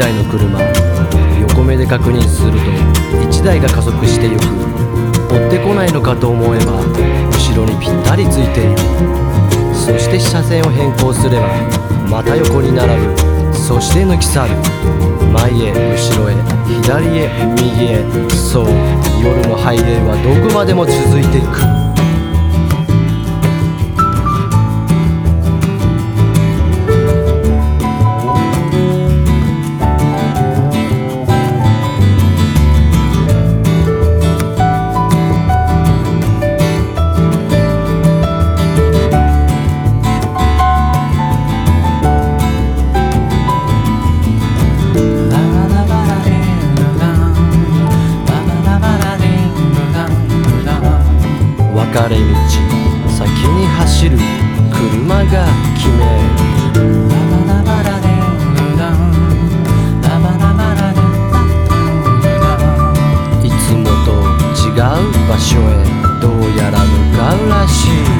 台の車横目で確認すると1台が加速してゆく追ってこないのかと思えば後ろにぴったりついている。そして車線を変更すればまた横に並ぶ。そして抜き去る前へ後ろへ。左へ右へ。そう。夜のハイウェイはどこまでも続いていく。れ道先に走る車が決めるいつもと違う場所へどうやら向かうらしい。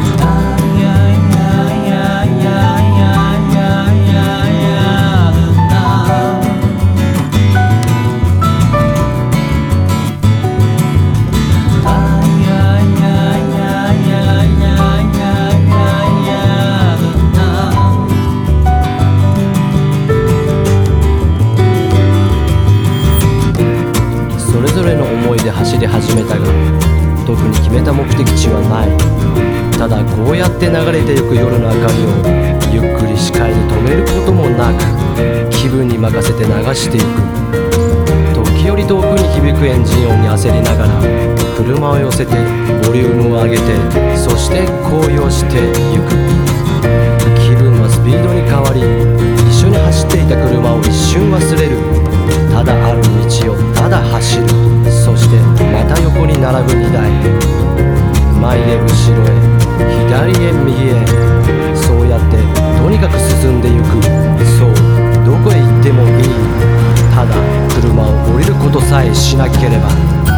で走り始めたが特に決めた目的地はない。ただこうやって流れてゆく夜の明かりをゆっくり視界に止めることもなく気分に任せて流していく。時折遠くに響くエンジン音に焦りながら車を寄せてボリュームを上げてそして高揚してゆく。気分はスピードに変わり一緒に走っていた車を一瞬忘れる。ただある道をただ走る。並ぶ荷台前へ後ろへ。左へ右へ。そうやってとにかく進んでゆく。そう。どこへ行ってもいい。ただ車を降りることさえしなければ。